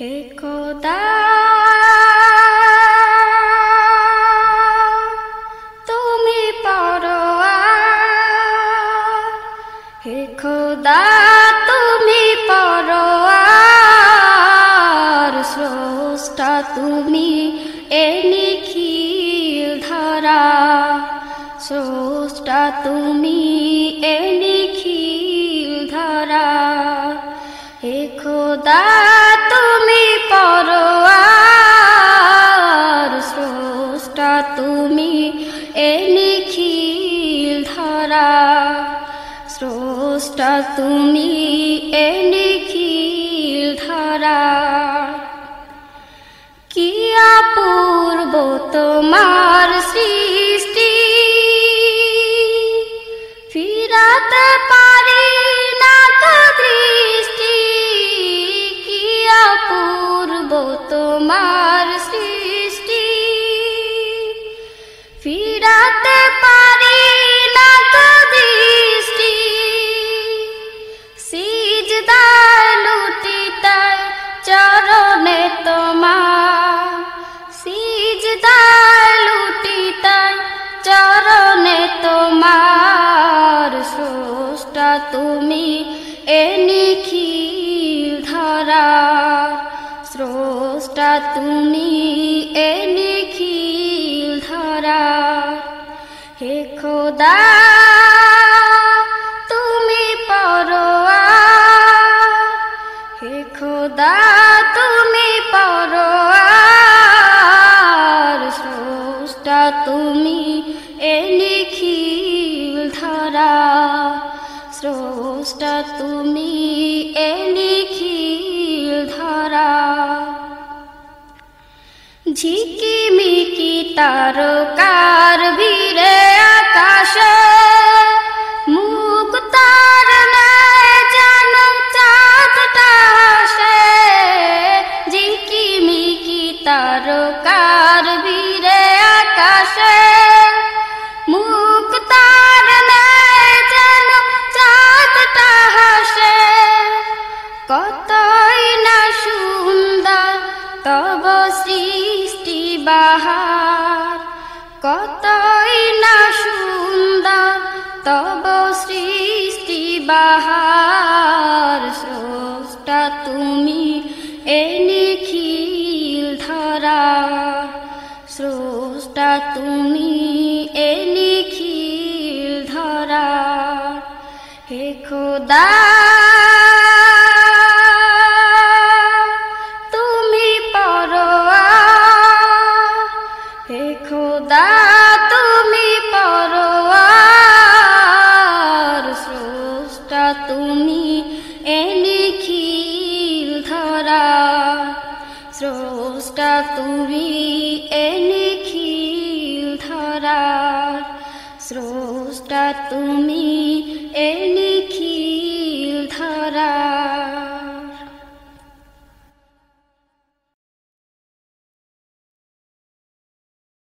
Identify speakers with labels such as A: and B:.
A: হে তুমি পরোয়ার হে তুমি স্রষ্টা তুমি এ নিখিল তুমি হে খোদা স্রষ্টা তুমি এ নিখিল ধরা। কি অপূর্ব তোমার সৃষ্টি। ফিরাতে পারি না তো দৃষ্টি। কি অপূর্ব তোমার সৃষ্টি। ধরা স্রষ্টা তুমি এ নিখিল ধরা। হে খোদা, তুমি পরোয়ার হে খোদা, তুমি পরোয়ার স্রষ্টা তুমি এ নিখিল ধরা। স্রষ্টা তুমি এ নিখিল ধরা। ঝিকিমিকি তারকার ভিড়ে বাহার স্রষ্টা তুমি এ নিখিল ধরা। স্রষ্টা তুমি এ নিখিল ধরা। হে খোদা স্রষ্টা তুমি এনে খিল ধরার। স্রষ্টা তুমি এনে খিল ধরার।